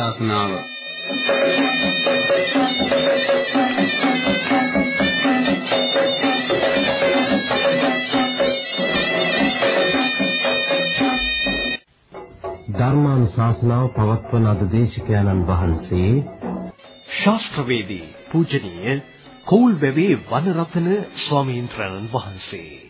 ධර්මානුශාසනාව ධර්මානුශාසනාව පවත්වන අද දේශකයන්න් වහන්සේ ශාස්ත්‍රවේදී පූජනීය කෝල්වැවේ වනරතන ස්වාමීන් වහන්සේ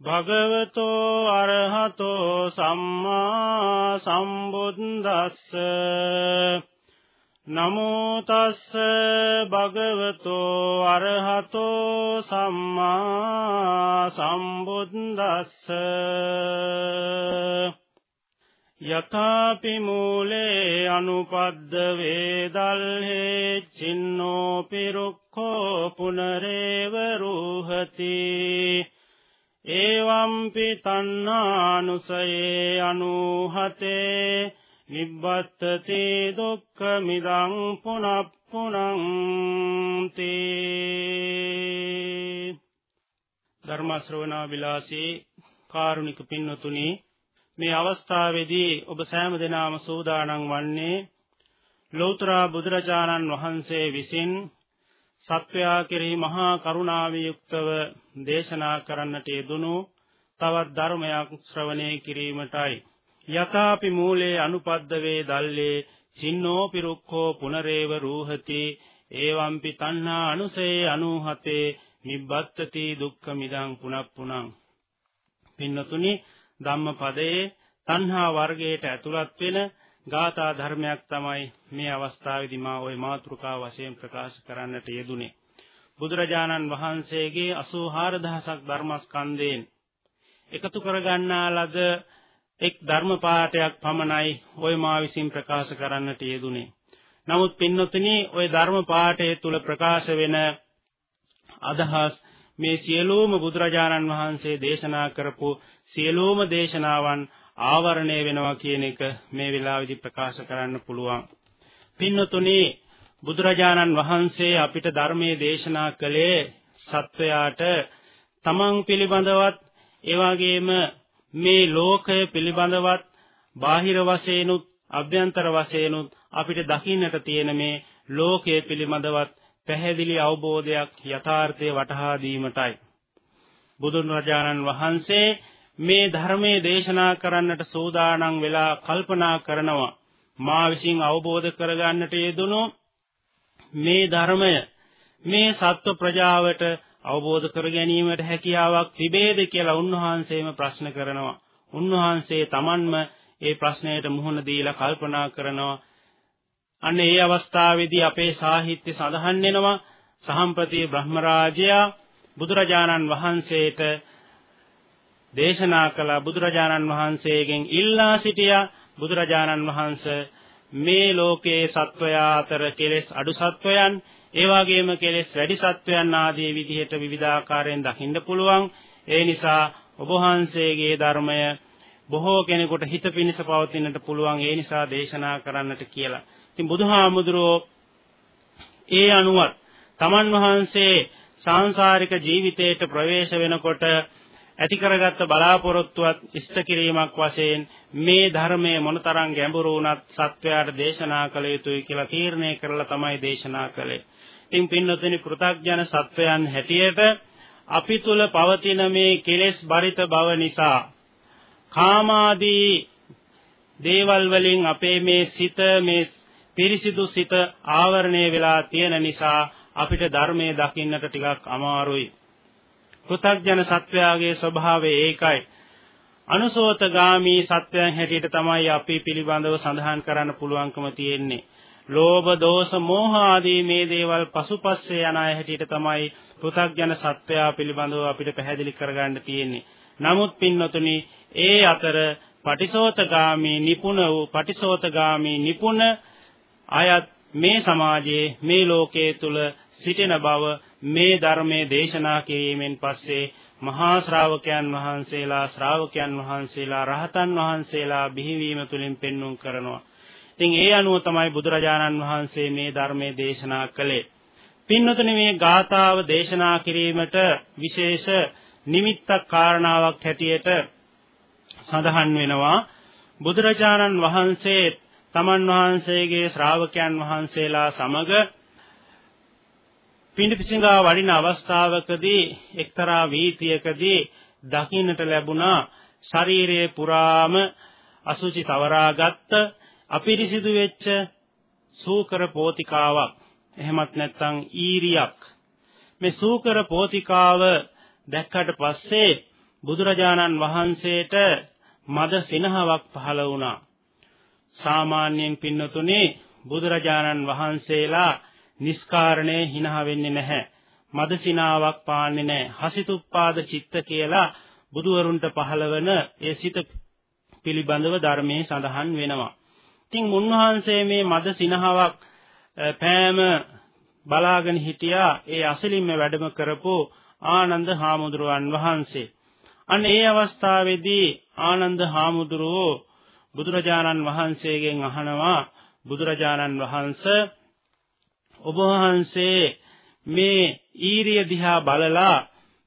භගවතෝ අරහතෝ සම්මා සම්බුද්දස්ස. නමෝ තස්ස භගවතෝ අරහතෝ සම්මා සම්බුද්දස්ස. යථාපි මූලේ අනුපද්ද වේදල්හේ චින්නෝ පිරුක්ඛෝ පුනරේව රූහති. ඒවම්පි තණ්හානුසයේ අනුහතේ නිබ්බත්තති දුක්ඛ මිදං පුනප්පුනං තේ ධර්ම ශ්‍රවණා විලාසී කාරුණික පින්නතුනි මේ අවස්ථාවේදී ඔබ සෑම දෙනාම සූදානම් වන්නේ ලෞතර බුදුරජාණන් වහන්සේ විසින් සත්වයා කෙරෙහි මහා කරුණාවේ යුක්තව දේශනා කරන්නට යෙදුණු තවත් ධර්මයක් ශ්‍රවණය කිරීමටයි. යථාපි මූලේ අනුපද්දවේ දල්ලේ චින්නෝ පිරුක්ඛෝ පුනරේව රූහති. ඒවම්පි තණ්හා අනුසේ අනුහතේ නිබ්බත්තති දුක්ඛ මිදං පුනප්පුනං. පින්නතුනි ධම්මපදයේ තණ්හා වර්ගයට ඇතුළත් වෙන ගාථා ධර්මයක් තමයි මේ අවස්ථාවේදී මා ওই මාතෘකාව වශයෙන් ප්‍රකාශ කරන්නට යෙදුනේ. බුදුරජාණන් වහන්සේගේ 84000ක් ධර්මස්කන්ධයෙන් එකතු කරගන්නා ලද එක් ධර්ම පාඨයක් පමණයි ওই මා විසින් ප්‍රකාශ කරන්නට යෙදුනේ. නමුත් පින්නතුනි ওই ධර්ම පාඨය තුල ප්‍රකාශ වෙන අදහස් මේ සියලුම බුදුරජාණන් වහන්සේ දේශනා කරපු සියලුම දේශනාවන් ආවරණය වෙනවා කියන එක මේ වෙලාවේදී ප්‍රකාශ කරන්න පුළුවන්. පින්නතුනි බුදුරජාණන් වහන්සේ අපිට ධර්මයේ දේශනා කළේ සත්වයාට තමන් පිළිබඳවත් ඒ වගේම මේ ලෝකය පිළිබඳවත් බාහිර වශයෙන්ුත් අභ්‍යන්තර වශයෙන්ුත් අපිට දකින්නට තියෙන මේ ලෝකය පිළිබඳවත් පැහැදිලි අවබෝධයක් යථාර්ථය වටහා දීමටයි බුදුන් වහන්සේ මේ ධර්මයේ දේශනා කරන්නට සූදානම් වෙලා කල්පනා කරනවා මා විසින් අවබෝධ කරගන්නට යෙදුණු මේ ධර්මය මේ සත්ව ප්‍රජාවට අවබෝධ කර ගැනීමට හැකියාවක් තිබේද කියලා උන්වහන්සේම ප්‍රශ්න කරනවා. උන්වහන්සේ Tamanම ඒ ප්‍රශ්නයට මුහුණ දීලා කල්පනා කරනවා. අන්න ඒ අවස්ථාවේදී අපේ සාහිත්‍ය සඳහන් වෙනවා සහම්පති බ්‍රහ්මරාජයා බුදුරජාණන් වහන්සේට දේශනා කළ බුදුරජාණන් වහන්සේගෙන් ඉල්ලා සිටියා. බුදුරජාණන් වහන්සේ මේ ලෝකයේ සත්වයා අතර කෙලෙස් අඩු සත්වයන් ඒ වගේම කෙලෙස් වැඩි සත්වයන් ආදී විදිහට විවිධාකාරයෙන් දකින්න පුළුවන්. ඒ නිසා ඔබ වහන්සේගේ ධර්මය බොහෝ කෙනෙකුට හිත පිනිස පවතින්නට පුළුවන්. ඒ නිසා දේශනා කරන්නට කියලා. ඉතින් බුදුහාමුදුරෝ ඒ අනුවත් තමන් වහන්සේ සාංශාරික ජීවිතයට ප්‍රවේශ වෙනකොට ඇති කරගත්ත බලාපොරොත්තුවත් ඉෂ්ට කිරීමක් වශයෙන් මේ ධර්මයේ මොනතරම් ගැඹුරු වුණත් සත්වයාට දේශනා කළ යුතුයි කියලා තීරණය කරලා තමයි දේශනා කළේ. ඉතින් පින්නතුනි පෘථග්ජන සත්වයන් හැටියට අපි තුල පවතින මේ කෙලෙස් බරිත බව නිසා කාමාදී දේවල් වලින් අපේ මේ සිත මේ පිරිසිදු සිත ආවරණය වෙලා තියෙන නිසා අපිට ධර්මයේ දකින්නට ටිකක් අමාරුයි. පෘථග්ජන සත්වයාගේ ස්වභාවය ඒකයි. අනුසෝතගාමී සත්වයන් හැටියට තමයි අපි පිළිබඳව සඳහන් කරන්න පුළුවන්කම තියෙන්නේ. ලෝභ, දෝෂ, මෝහ ආදී මේ දේවල් පසුපස්සේ යන අය හැටියට තමයි පෘථග්ජන සත්වයා පිළිබඳව අපිට පැහැදිලි කරගන්න තියෙන්නේ. නමුත් පින්නතුනි, ඒ අතර පටිසෝතගාමී නිපුණ වූ පටිසෝතගාමී නිපුණ අයත් මේ සමාජයේ මේ ලෝකයේ තුල සිටින බව මේ ධර්මයේ දේශනා කිරීමෙන් පස්සේ මහා ශ්‍රාවකයන් වහන්සේලා ශ්‍රාවකයන් වහන්සේලා රහතන් වහන්සේලා බිහිවීම තුලින් පෙන්눔 කරනවා. ඉතින් ඒ අනුව තමයි බුදුරජාණන් වහන්සේ මේ ධර්මයේ දේශනා කළේ. පින්නතුනි මේ ගාථාව දේශනා කිරීමට විශේෂ නිමිත්තක් කාරණාවක් හැටියට සඳහන් වෙනවා. බුදුරජාණන් වහන්සේ තමන් වහන්සේගේ ශ්‍රාවකයන් වහන්සේලා සමග පිඬුපිසිඟා වඩින අවස්ථාවකදී එක්තරා වීතියකදී දකින්නට ලැබුණා. ශරීරයේ පුරාම අසුචි තවරාගත්ත අපිරිසිදු වෙච්ච සූකර පෝතිකාවක්. එහෙමත් නැත්නම් ඊරියක්. මේ සූකර පෝතිකාව දැක්කට පස්සේ බුදුරජාණන් වහන්සේට මද සිනහවක් පහළ වුණා. සාමාන්‍යයෙන් පින්නතුනේ බුදුරජාණන් වහන්සේලා නිස්කාරණේ හිනහ වෙන්නේ නැහැ. මදසිනාවක් පාන්නේ නැහැ. හසිතුප්පාද චිත්ත කියලා බුදුවරුන්ට පහළවන ඒ සිත පිළිබඳව ධර්මයේ සඳහන් වෙනවා. ඉතින් මුන්වහන්සේ මේ මදසිනහාවක් පෑම බලාගෙන හිටියා ඒ අසලින්ම වැඩම කරපු ආනන්ද හාමුදුරුවන් වහන්සේ. අන්න ඒ අවස්ථාවේදී ආනන්ද හාමුදුරුවෝ බුදුරජාණන් වහන්සේගෙන් අහනවා බුදුරජාණන් වහන්සේ ඔබ වහන්සේ මේ ඊරිය දිහා බලලා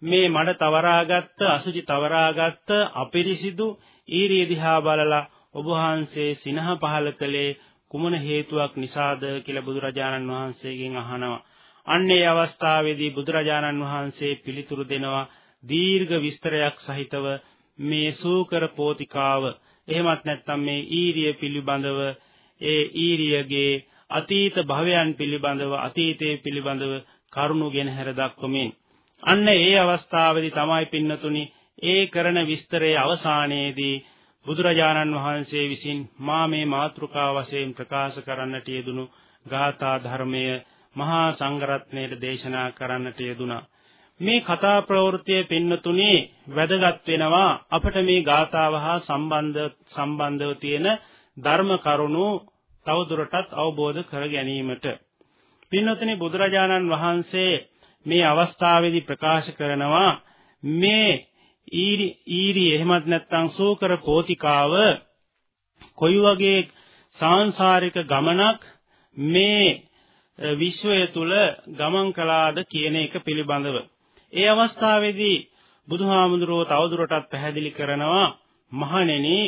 මේ මඩ තවරාගත්ත අසුචි තවරාගත්ත අපිරිසිදු ඊරිය දිහා බලලා ඔබ වහන්සේ සිනහ පහල කළේ කුමන හේතුවක් නිසාද කියලා බුදුරජාණන් වහන්සේගෙන් අහනවා. අන්න ඒ අවස්ථාවේදී බුදුරජාණන් වහන්සේ පිළිතුරු දෙනවා දීර්ඝ විස්තරයක් සහිතව මේ සූකර පෝතිකාව එහෙමත් නැත්නම් මේ ඊරිය පිළිබඳව ඒ ඊරියගේ අතීත භවයන් පිළිබඳව අතීතයේ පිළිබඳව කරුණු ගෙන හැර දක්වමින් අන්න ඒ අවස්ථාවේදී තමයි පින්නතුනි ඒ කරන විස්තරයේ අවසානයේදී බුදුරජාණන් වහන්සේ විසින් මා මේ මාතෘකාව වශයෙන් ප්‍රකාශ කරන්නට යෙදුණු ගාථා ධර්මය මහා සංඝරත්නයට දේශනා කරන්නට යෙදුණා. මේ කතා ප්‍රවෘත්තියේ පින්නතුනි වැදගත් වෙනවා අපට මේ ගාථාව හා සම්බන්ධ සම්බන්ධව තියෙන ධර්ම කරුණු තවදුරටත් අවබෝධ කර ගැනීමට. පින්වත්නි බුදුරජාණන් වහන්සේ මේ අවස්ථාවේදී ප්‍රකාශ කරනවා මේ ඊරි ඊරි එහෙමත් නැත්නම් සූකර පෝතිකාව කොයි වගේ සාංශාරික ගමනක් මේ විශ්වය තුල ගමන් කළාද කියන එක පිළිබඳව. ඒ අවස්ථාවේදී බුදුහාමුදුරුවෝ තවදුරටත් පැහැදිලි කරනවා මහණෙනි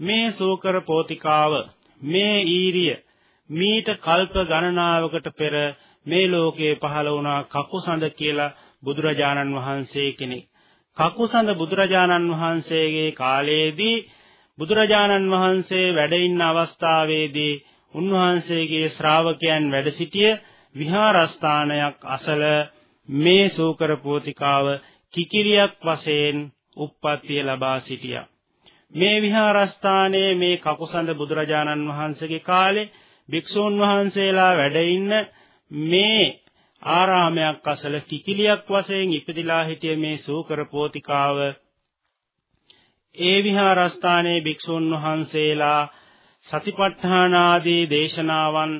මේ සූකර පෝතිකාව මේ ඊරිය මීට කල්ප ගණනාවකට පෙර මේ ලෝකයේ පහළ වුණා කකුසඳ කියලා බුදුරජාණන් වහන්සේ කෙනෙක්. කකුසඳ බුදුරජාණන් වහන්සේගේ කාලයේදී බුදුරජාණන් වහන්සේ වැඩ ඉන්න අවස්ථාවේදී උන්වහන්සේගේ ශ්‍රාවකයන් වැඩ සිටිය විහාරස්ථානයක් අසල මේ සූකර පෝතිකාව කිකිරියක් වශයෙන් උප්පත්තිය ලබා සිටියා. මේ විහාරස්ථානයේ මේ කකුසඳ බුදුරජාණන් වහන්සේගේ කාලේ භික්ෂූන් වහන්සේලා වැඩ ඉන්න මේ ආරාමයක් අසල කිකිලියක් වශයෙන් ඉපදිලා හිටිය මේ සූකර පෝතිකාව ඒ විහාරස්ථානයේ භික්ෂූන් වහන්සේලා සතිපට්ඨාන ආදී දේශනාවන්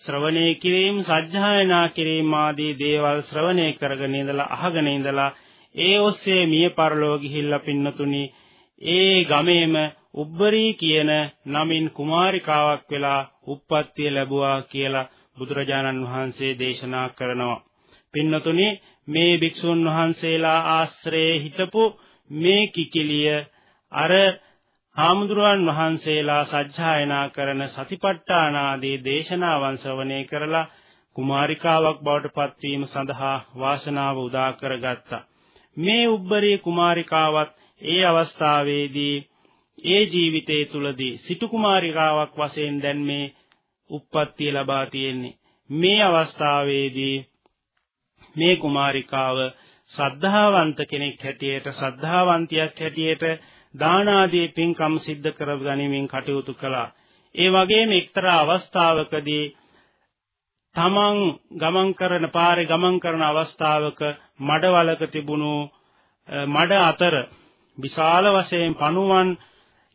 ශ්‍රවණය කිරීම සජ්ජායනා කිරීම ආදී දේවල් ශ්‍රවණය කරගෙන ඉඳලා අහගෙන ඉඳලා ඒ ඔස්සේ මිය පරලෝ ගිහිල්ලා පින්නතුනි ඒ ගමේම උබ්බරී කියන නමින් කුමාරිකාවක් වෙලා උප්පත්තිය ලැබුවා කියලා බුදුරජාණන් වහන්සේ දේශනා කරනවා. පින්නතුනි මේ භික්ෂුන් වහන්සේලා ආශ්‍රයේ හිටපු මේ කිකිලිය අර හාමුදුරුවන් වහන්සේලා සජ්ජායනා කරන සතිපට්ඨාන ආදී දේශනාවන් ශ්‍රවණය කරලා කුමාරිකාවක් බවට පත්වීම සඳහා වාසනාව උදා කරගත්තා. මේ උබ්බරේ කුමාරිකාවත් ඒ අවස්ථාවේදී ඒ ජීවිතය තුලදී සිටු කුමාරිකාවක් වශයෙන් දැන් මේ උප්පත්තිය ලබා තියෙන්නේ. මේ අවස්ථාවේදී මේ කුමාරිකාව ශ්‍රද්ධාවන්ත කෙනෙක් හැටියට ශ්‍රද්ධාවන්තියක් හැටියට දාන ආදී පින්කම් සිද්ධ කර ගැනීමෙන් කටයුතු කළා. ඒ වගේම එක්තරා අවස්ථාවකදී තමන් ගමන් කරන පාරේ ගමන් කරන අවස්ථාවක මඩවලක තිබුණු මඩ අතර විශාල වශයෙන් පණුවන්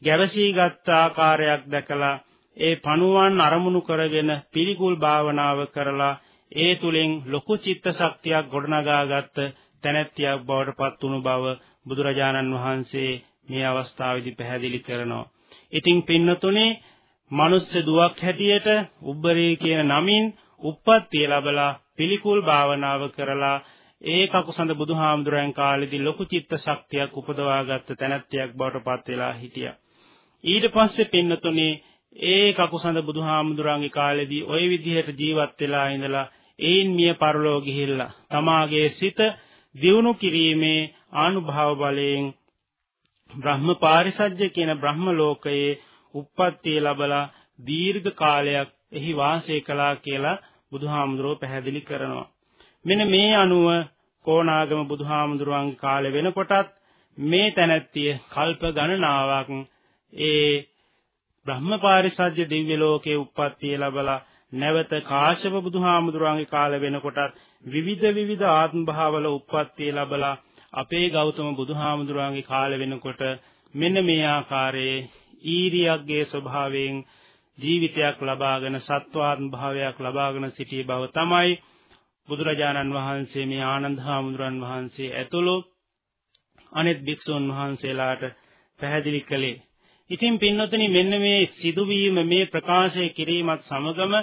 ගැවසීගත් ආකාරයක් දැකලා ඒ පණුවන් අරමුණු කරගෙන පිළිකුල් භාවනාව කරලා ඒ තුලින් ලොකු චිත්ත ශක්තියක් ගොඩනගාගත් තැනැත්තියක් බවට පත් වුණු බව බුදුරජාණන් වහන්සේ මේ අවස්ථාවේදී පැහැදිලි කරනවා. ඉතින් පින්නතුනේ මනුස්ස දුවක් හැටියට උබ්බරේ කියන නමින් උප්පත්තිය ලැබලා පිළිකුල් භාවනාව කරලා ඒ කකුසඳ බුදුහාමුදුරන් කාලේදී ලොකු චිත්ත ශක්තියක් උපදවාගත්ත තැනැත්තියක් බවට පත් වෙලා හිටියා. ඊට පස්සේ පින්නතුනේ ඒ කකුසඳ බුදුහාමුදුරන්ගේ කාලේදී ওই විදිහට ජීවත් වෙලා ඉඳලා ඒන් මිය පරලෝ ගිහිල්ලා තමාගේ සිත දියුණු කිරීමේ ආනුභාව බලයෙන් බ්‍රහ්ම පාරිසජ්‍ය කියන බ්‍රහ්ම ලෝකයේ උප්පත්තිය ලැබලා දීර්ඝ කාලයක් එහි වාසය කළා කියලා බුදුහාමුදුරුවෝ පැහැදිලි කරනවා. මෙන්න මේ අනුව කොණාගම බුදුහාමුදුරුවන්ගේ කාලේ වෙනකොටත් මේ තැනැත්තිය කල්ප ගණනාවක් ඒ බ්‍රහ්මපාරිසජ්‍ය දිව්‍ය ලෝකයේ උප්පත්තිය ලැබලා නැවත කාශ්‍යප බුදුහාමුදුරුවන්ගේ කාල වෙනකොටත් විවිධ විවිධ ආත්ම භාවවල උප්පත්තිය ලැබලා අපේ ගෞතම බුදුහාමුදුරුවන්ගේ කාල වෙනකොට මෙන්න මේ ආකාරයේ ඊරියක්ගේ ස්වභාවයෙන් ජීවිතයක් ලබාගෙන සත්වාත්ම භාවයක් ලබාගෙන සිටි බව තමයි බුදුරජාණන් වහන්සේ මේ ආනන්ද හාමුදුරන් වහන්සේ ඇතුළු අනෙත් භික්ෂුන් වහන්සේලාට පැහැදිලි කළේ. ඉතින් පින්නතුනි මෙන්න මේ සිදුවීම මේ ප්‍රකාශය කිරීමත් සමගම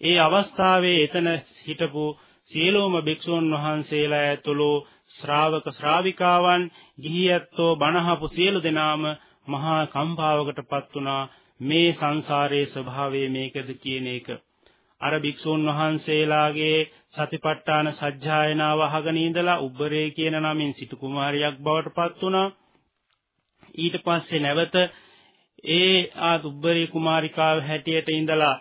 ඒ අවස්ථාවේ එතන හිටපු සියලුම භික්ෂුන් වහන්සේලා ඇතුළු ශ්‍රාවක ශ්‍රාවිකාවන් ගිහියැත්තෝ බණහපු සියලු දෙනාම මහා කම්පාවකටපත් වුණා මේ සංසාරයේ ස්වභාවය මේකද කියන එක අර භික්ෂුන් වහන්සේලාගේ සතිපට්ඨාන සජ්ජායනාව අහගෙන ඉඳලා උබ්බරේ කියන නමින් සිටු කුමාරියක් බවට පත් වුණා. ඊට පස්සේ නැවත ඒ ආ උබ්බරේ කුමාරිකාව හැටියට ඉඳලා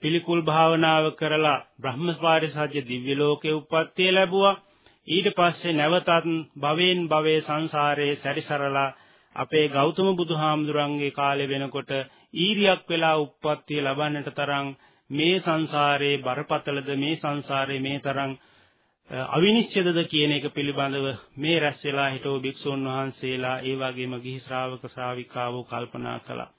පිළිකුල් භාවනාව කරලා බ්‍රහ්මපාරිසජ්‍ය දිව්‍ය ලෝකේ උප්පත්තිය ලැබුවා. ඊට පස්සේ නැවතත් භවෙන් භවයේ සංසාරයේ සැරිසරලා අපේ ගෞතම බුදුහාමුදුරන්ගේ කාලේ වෙනකොට ඊරියක් වෙලා උප්පත්තිය ලබන්නට තරම් මේ සංසාරේ බරපතලද මේ සංසාරේ මේ තරම් අවිනිශ්චිතද කියන එක පිළිබඳව මේ රැස් වෙලා හිටව භික්ෂුන් වහන්සේලා ඒ වගේම ගිහි ශ්‍රාවක ශ්‍රාවිකාවෝ කල්පනා කළා.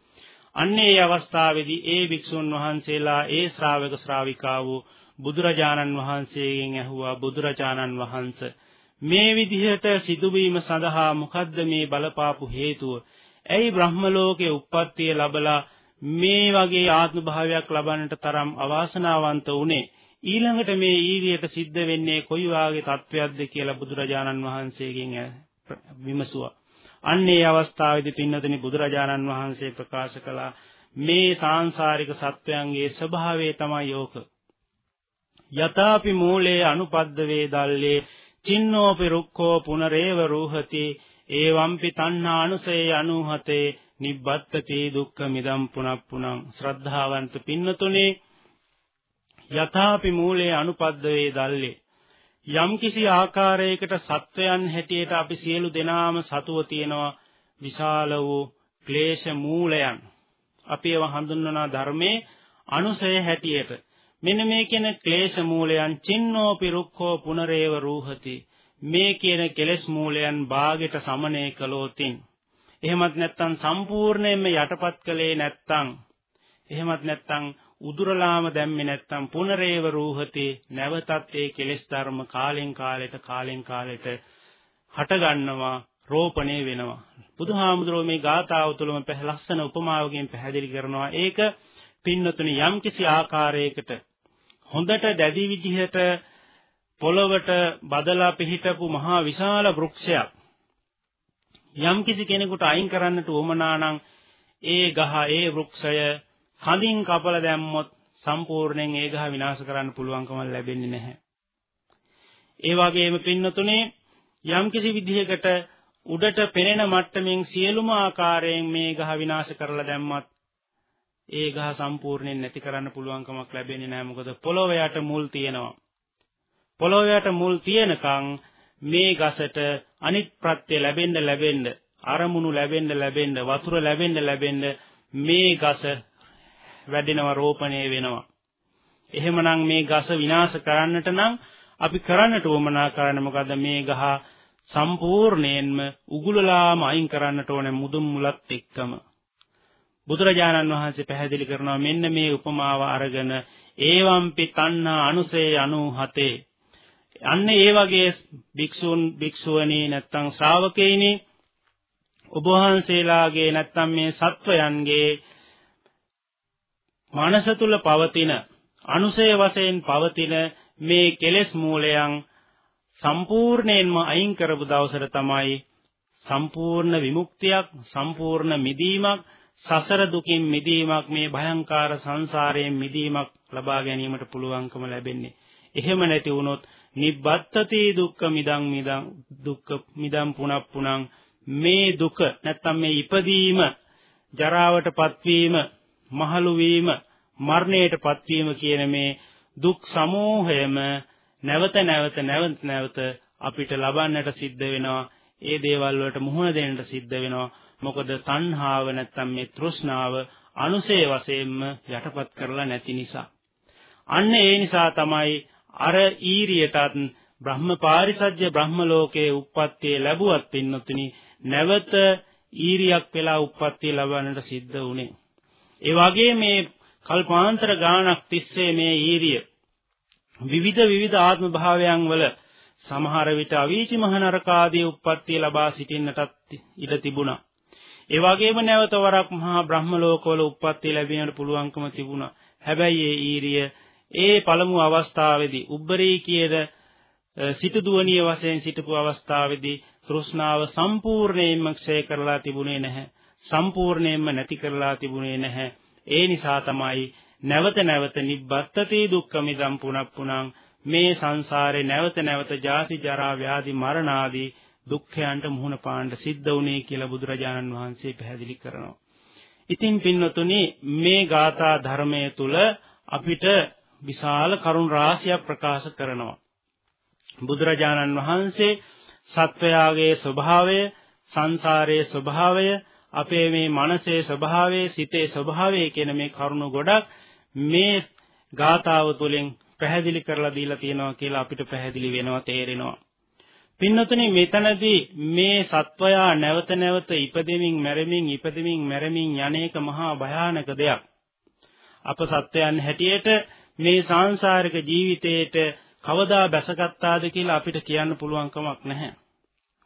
අන්නේ ඒ අවස්ථාවේදී ඒ භික්ෂුන් වහන්සේලා ඒ ශ්‍රාවක ශ්‍රාවිකාවෝ බුදුරජාණන් වහන්සේගෙන් ඇහුවා බුදුරජාණන් වහන්සේ මේ විදිහට සිදුවීම සඳහා මොකද්ද මේ බලපාපු හේතුව? ඇයි බ්‍රහ්ම ලෝකයේ උප්පත්තිය ලැබලා මේ වගේ ආත්ම භාවයක් ලබන්නට තරම් අවාසනාවන්ත උනේ? ඊළඟට මේ ඊරියට සිද්ධ වෙන්නේ කොයි වාගේ තත්වයක්ද කියලා බුදුරජාණන් වහන්සේගෙන් විමසුවා. අන්නේ අවස්ථාවේදී පින්නතනි බුදුරජාණන් වහන්සේ ප්‍රකාශ කළා මේ සාංශාරික සත්වයන්ගේ ස්වභාවය තමයි යෝක. යතාපි මූලේ අනුපද්ද වේදල්ලේ චින්නෝපි රුක්ඛෝ පුනරේව රූහති ඒවම්පි තණ්හානුසේ අනුහතේ නිබ්බත්තති දුක්ඛ මිදම් පුනප්පුනං ශ්‍රද්ධාවන්ත පින්නතුනේ යථාපි මූලේ අනුපද්දවේ දල්ලේ යම්කිසි ආකාරයකට සත්වයන් හැටියට අපි සියලු දෙනාම සතුව තියෙනවා විශාල වූ ක්ලේශ මූලයන්. අපි ඒවා හඳුන්වන ධර්මයේ අනුසය හැටියට මෙන්න මේ කියන ක්ලේශ මූලයන් චින්නෝපි රුක්ඛෝ පුනරේව රූහති. මේ කියන කෙලෙස් මූලයන් භාගයට සමනය කළෝතින් එහෙමත් නැත්නම් සම්පූර්ණයෙන්ම යටපත් කළේ නැත්නම් එහෙමත් නැත්නම් උදුරලාම දැම්මේ නැත්නම් පුනරේව රූහති නැවතත් ඒ කෙලෙස් ධර්ම කාලෙන් කාලයට කාලෙන් කාලයට හට ගන්නවා රෝපණය වෙනවා. බුදුහාමුදුරුවෝ මේ ගාථාව තුළම ලස්සන උපමාවකින් පැහැදිලි කරනවා. ඒක පින්නතුනි යම්කිසි ආකාරයකට හොඳට දැඩි විදිහට පොළවට බදලා පිහිටපු මහා විශාල වෘක්ෂයක් යම්කිසි කෙනෙකුට අයින් කරන්නට උවමනා නම් ඒ ගහ ඒ වෘක්ෂය කඳින් කපලා දැම්මොත් සම්පූර්ණයෙන් ඒ ගහ විනාශ කරන්න පුළුවන්කම ලැබෙන්නේ නැහැ. ඒ වගේම පින්නතුනේ යම්කිසි විදිහකට උඩට පෙනෙන මට්ටමින් සියලුම ආකාරයෙන් මේ ගහ විනාශ කරලා දැම්මත් ඒ ගහ සම්පූර්ණයෙන් නැති කරන්න පුළුවන්කමක් ලැබෙන්නේ නැහැ මොකද පොළොව යට මුල් තියෙනවා. පොළොව යට මුල් තියෙනකන් මේ ගසට අනිත් ප්‍රත්‍ය ලැබෙන්න ලැබෙන්න අරමුණු ලැබෙන්න ලැබෙන්න වතුර ලැබෙන්න ලැබෙන්න මේ ගස වැඩෙනවා රෝපණය වෙනවා. එහෙමනම් මේ ගස විනාශ කරන්නට නම් අපි කරන්නට උවමනා කරන්නේ මොකද්ද මේ ගහ සම්පූර්ණයෙන්ම උගුලලාම අයින් කරන්නට ඕනේ මුදුන් මුලත් එක්කම. බුදුරජාණන් වහන්සේ පැහැදිලි කරනවා මෙන්න මේ උපමාව අරගෙන ඒවම්පි තණ්හා අනුසේ 97 අන්න ඒ වගේ භික්ෂුන් භික්ෂුවනි නැත්තම් ශ්‍රාවකෙයිනි ඔබ වහන්සේලාගේ නැත්තම් මේ සත්වයන්ගේ මනස තුල පවතින අනුසය වශයෙන් පවතින මේ කෙලෙස් මූලයන් සම්පූර්ණයෙන්ම අයින් කරපු දවසට තමයි සම්පූර්ණ විමුක්තියක් සම්පූර්ණ මිදීමක් සසර දුකින් මිදීමක් මේ භයංකාර සංසාරයෙන් මිදීමක් ලබා ගැනීමට පුළුවන්කම ලැබෙන්නේ. එහෙම නැති වුණොත් නිබ්බත්තති දුක්ඛ මිදං මිදං දුක්ඛ මිදං පුනප්පුනං මේ දුක නැත්තම් මේ ඉපදීම ජරාවටපත් වීම මහලු වීම මරණයටපත් වීම කියන මේ දුක් සමූහයම නැවත නැවත නැවත නැවත අපිට ලබන්නට සිද්ධ වෙනවා. ඒ දේවල් වලට මුහුණ දෙන්නට සිද්ධ වෙනවා. මොකද තණ්හාව නැත්තම් මේ තෘෂ්ණාව අනුසේ වශයෙන්ම යටපත් කරලා නැති නිසා. අන්න ඒ නිසා තමයි අර ඊරියටත් බ්‍රහ්ම පාරිසජ්‍ය බ්‍රහ්ම ලෝකයේ උප්පත්තිය ලැබුවත් පින්නතුනි නැවත ඊරියක් වෙලා උප්පත්තිය ලබන්නට සිද්ධ වුණේ ඒ වගේ මේ කල්පාන්තර ගානක් තිස්සේ මේ ඊරිය විවිධ විවිධ ආත්ම භාවයන් වල සමහර විට අවීචි මහ නරකාදී උප්පත්තිය ලබා සිටින්නටත් ඉඩ තිබුණා. ඒ වගේම නැවත වරක් මහා බ්‍රහ්ම ලෝකවල උප්පත්තිය ලැබෙන්නට පුළුවන්කම තිබුණා. හැබැයි ඒ ඊරිය ඒ පළමු අවස්ථාවේදී උබ්බරී කියන සිටුදුවනිය වශයෙන් සිටපු අවස්ථාවේදී තෘෂ්ණාව සම්පූර්ණයෙන්ම ක්ෂය කරලා තිබුණේ නැහැ. සම්පූර්ණයෙන්ම නැති කරලා තිබුණේ නැහැ. ඒ නිසා තමයි නැවත නැවත නිබ්බත්තති දුක්ඛ මිදම් පුනප්පුනං මේ සංසාරේ නැවත නැවත ජාති ජරා ව්‍යාධි මරණ ආදී දුක්ඛයන්ට මුහුණ පාන්න සිද්ධ වුණේ කියලා බුදුරජාණන් වහන්සේ පැහැදිලි කරනවා. ඉතින් පින්වතුනි මේ ගාථා ධර්මයේ තුල අපිට විශාල කරුණ රාශියක් ප්‍රකාශ කරනවා. බුදුරජාණන් වහන්සේ සත්වයාගේ ස්වභාවය, සංසාරයේ ස්වභාවය, අපේ මේ මනසේ ස්වභාවය, සිතේ ස්වභාවය කියන මේ කරුණු ගොඩක් මේ ගාථාව තුළින් පැහැදිලි කරලා දීලා තියෙනවා කියලා අපිට පැහැදිලි වෙනවා තේරෙනවා. පින්නතුනි මෙතනදී මේ සත්වයා නැවත නැවත ඉපදෙමින් මැරෙමින් ඉපදෙමින් මැරෙමින් යන්නේක මහා භයානක දෙයක්. අප සත්වයන් හැටියට මේ සාංශාරික ජීවිතයේට කවදා බැසගත්තාද කියලා අපිට කියන්න පුළුවන් කමක් නැහැ.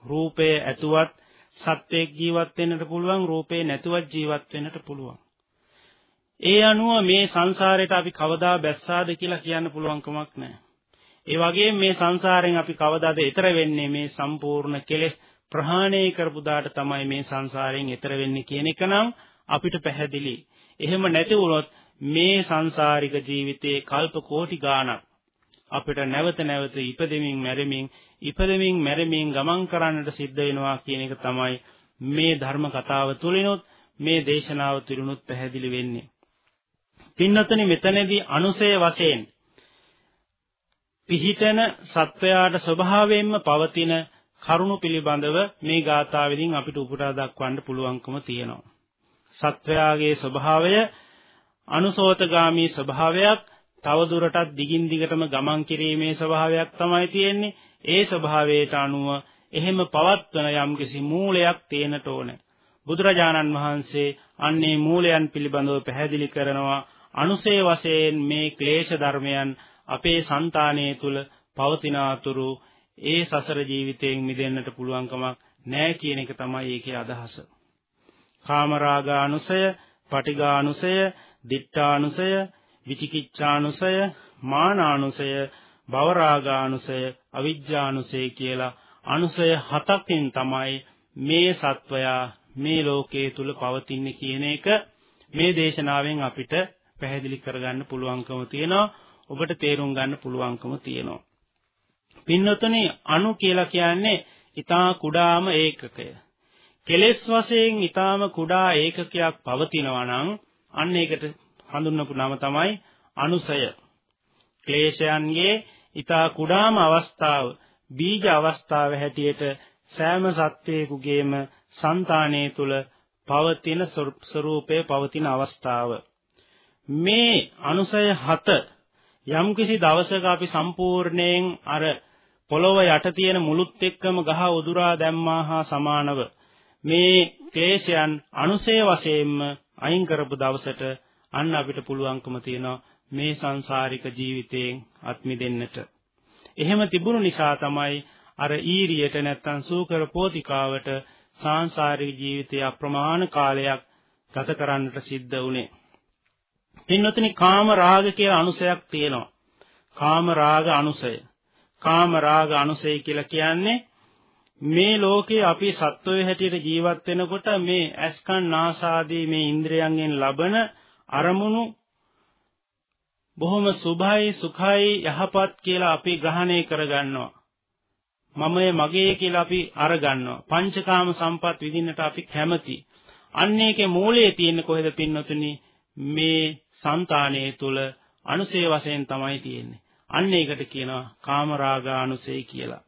රූපය ඇතුවත් සත්වයක් ජීවත් වෙන්නට පුළුවන් රූපේ නැතුවත් ජීවත් වෙන්නට පුළුවන්. ඒ අනුව මේ සංසාරයට අපි කවදා බැස්සාද කියලා කියන්න පුළුවන් කමක් නැහැ. ඒ වගේම මේ සංසාරයෙන් අපි කවදාද ඈතර වෙන්නේ මේ සම්පූර්ණ කෙලෙස් ප්‍රහාණය කරපු දාට තමයි මේ සංසාරයෙන් ඈතර වෙන්නේ කියන එක නම් අපිට පැහැදිලි. එහෙම නැති වුණොත් මේ සංසාරික ජීවිතයේ කල්ප කෝටි ගාණක් අපිට නැවත නැවත ඉපදෙමින් මැරෙමින් ඉපදෙමින් මැරෙමින් ගමන් කරන්නට සිද්ධ වෙනවා කියන එක තමයි මේ ධර්ම කතාව තුළිනුත් මේ දේශනාව තුළිනුත් පැහැදිලි වෙන්නේ. පින්නතනි මෙතනදී අනුසය වශයෙන් පිහිටන සත්වයාට ස්වභාවයෙන්ම පවතින කරුණු පිළිබඳව මේ ගාථාවෙන් අපිට උපුටා දක්වන්න පුළුවන්කම තියෙනවා. සත්වයාගේ ස්වභාවය අනුසෝතගාමී ස්වභාවයක් තවදුරටත් දිගින් දිගටම ගමන් කිරීමේ ස්වභාවයක් තමයි තියෙන්නේ. ඒ ස්වභාවයට අනුව එහෙම පවත්වන යම්කිසි මූලයක් තේනට ඕනේ. බුදුරජාණන් වහන්සේ අන්නේ මූලයන් පිළිබඳව පැහැදිලි කරනවා අනුසේ වශයෙන් මේ ක්ලේශ ධර්මයන් අපේ సంతානයේ තුල පවතින අතුරු ඒ සසර ජීවිතයෙන් මිදෙන්නට පුළුවන්කමක් නැහැ කියන එක තමයි ඒකේ අදහස. කාමරාගානුසය, පටිඝානුසය, දිඨානුසය, විචිකිච්ඡානුසය, මානානුසය, භවරාගානුසය, අවිජ්ජානුසය කියලා අනුසය හතකින් තමයි මේ සත්වයා මේ ලෝකයේ තුල පවතින්නේ කියන එක මේ දේශනාවෙන් අපිට පැහැදිලි කරගන්න පුළුවන්කම තියෙනවා. ඔබට තේරුම් ගන්න පුළුවන්කම තියෙනවා. පින්නතුනි අණු කියලා කියන්නේ ඊටා කුඩාම ඒකකය. කෙලෙස් වශයෙන් ඊටාම කුඩා ඒකකයක් පවතිනවා නම් අන්න ඒකට හඳුන්වපු නම තමයි අනුසය. ක්ලේශයන්ගේ ඊතා කුඩාම අවස්ථාව බීජ අවස්ථාව හැටියට සෑම සත්වයෙකුගේම సంతානයේ තුල පවතින ස්වરૂපයේ පවතින අවස්ථාව මේ අනුසය හත යම්කිසි දවසක අපි සම්පූර්ණයෙන් අර පොළොව යට තියෙන මුළුත් එක්කම ගහ උදුරා දැම්මා හා සමානව මේ ක්ලේශයන් අනුසය වශයෙන්ම අයින් කරපු දවසට අන්න අපිට පුළුවන්කම තියෙනවා මේ සංසාරික ජීවිතයෙන් අත් මිදෙන්නට. එහෙම තිබුණු නිසා තමයි අර ඊරියට නැත්තම් සූකර පෝතිකාවට සාංශාරික ජීවිතය අප්‍රමාණ කාලයක් ගත කරන්නට සිද්ධ වුණේ. පින්වතුනි කාම රාග කියලා අනුසයක් තියෙනවා. කාම රාග අනුසය. කාම රාග අනුසය කියලා කියන්නේ මේ ලෝකේ අපි සත්වයේ හැටියට ජීවත් වෙනකොට මේ ඇස්කන් නාසාදී මේ ඉන්ද්‍රයන්ගෙන් ලබන අරමුණු බොහොම සුභයි සුඛයි යහපත් කියලා අපි ග්‍රහණය කරගන්නවා. මමයේ මගේ කියලා අපි අරගන්නවා. පංචකාම සම්පත් විඳින්නට අපි කැමති. අන්න ඒකේ මූලයේ තියෙන්නේ කොහෙද පින්නතුනි? මේ సంతානයේ තුල අනුසේ වශයෙන් තමයි තියෙන්නේ. අන්න ඒකට කියනවා කාමරාගානුසය කියලා.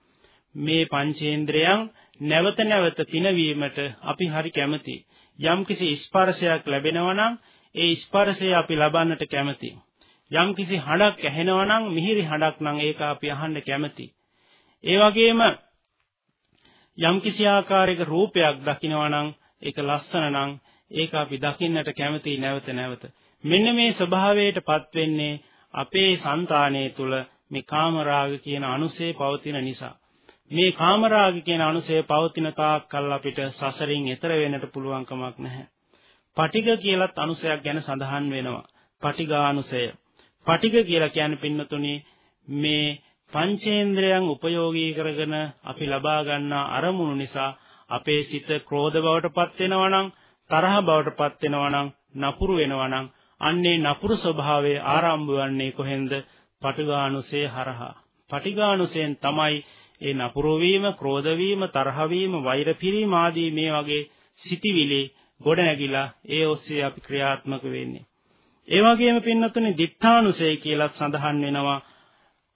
මේ පංචේන්ද්‍රයන් නැවත නැවත පිනවීමට අපි හරි කැමති. යම්කිසි ස්පර්ශයක් ලැබෙනවා නම් ඒ ස්පර්ශය අපි ලබන්නට කැමති. යම්කිසි හඬක් ඇහෙනවා නම් මිහිරි හඬක් නම් ඒක අපි අහන්න කැමති. ඒ වගේම යම්කිසි ආකාරයක රූපයක් දකිනවා නම් ඒක ලස්සන නම් ඒක අපි දකින්නට කැමති නැවත නැවත. මෙන්න මේ ස්වභාවයටපත් වෙන්නේ අපේ సంతානයේ තුල මේ කාමරාග කියන අනුසේ පවතින නිසා. මේ කාමරාග කියන අනුසය පවතින තාක්කල් අපිට සසරින් එතර වෙන්නට පුළුවන් කමක් නැහැ. පටිග කියලත් අනුසයක් ගැන සඳහන් වෙනවා. පටිඝානුසය. පටිග කියලා කියන්නේ පින්නතුනි මේ පංචේන්ද්‍රයන් උපයෝගී කරගෙන අපි ලබා ගන්නා අරමුණු නිසා අපේ සිත ක්‍රෝධ බවට පත් වෙනවා නම් තරහ බවට පත් වෙනවා නම් නපුරු වෙනවා නම් අන්නේ නපුරු ස්වභාවය ආරම්භ වන්නේ කොහෙන්ද? පටිඝානුසය හරහා. පටිඝානුසයෙන් තමයි ඒ නපුරු වීම, ක්‍රෝධ වීම, තරහ වීම, වෛර පිරීම ආදී මේ වගේ සිටිවිලි ගොඩ නැගිලා ඒ ඔස්සේ අපි ක්‍රියාත්මක වෙන්නේ. ඒ වගේම පින්නතුනේ දිඨානුසය කියලා සඳහන් වෙනවා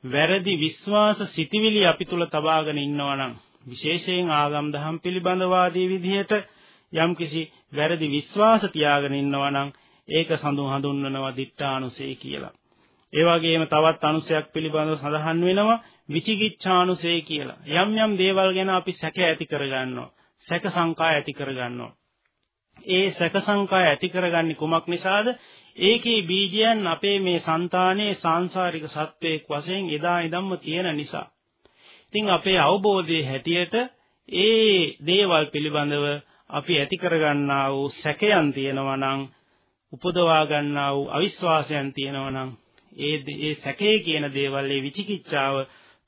වැරදි විශ්වාස සිටිවිලි අපි තුල තබාගෙන ඉන්නවා නම් විශේෂයෙන් ආගම් දහම් පිළිබඳව ආදී විදිහට යම්කිසි වැරදි විශ්වාස තියාගෙන ඉන්නවා නම් ඒක සඳහන් හඳුන්වනවා දිඨානුසය කියලා. ඒ වගේම තවත් අනුසයක් පිළිබඳව සඳහන් වෙනවා විචිකිච්ඡානුසය කියලා. යම් යම් දේවල් ගැන අපි සැක ඇති කරගන්නවා. සැක සංකා ඇති කරගන්නවා. ඒ සැක සංකා ඇති කරගන්නේ කුමක් නිසාද? ඒකේ බීජයන් අපේ මේ సంతානයේ සාංශාරික සත්වයක් වශයෙන් එදා ඉඳන්ම තියෙන නිසා. ඉතින් අපේ අවබෝධයේ හැටියට ඒ දේවල් පිළිබඳව අපි ඇති කරගන්නා වූ සැකයන් තියෙනවා නම් උපදවා ගන්නා වූ අවිශ්වාසයන් තියෙනවා නම් ඒ ඒ සැකේ කියන දේවල් ඒ විචිකිච්ඡාව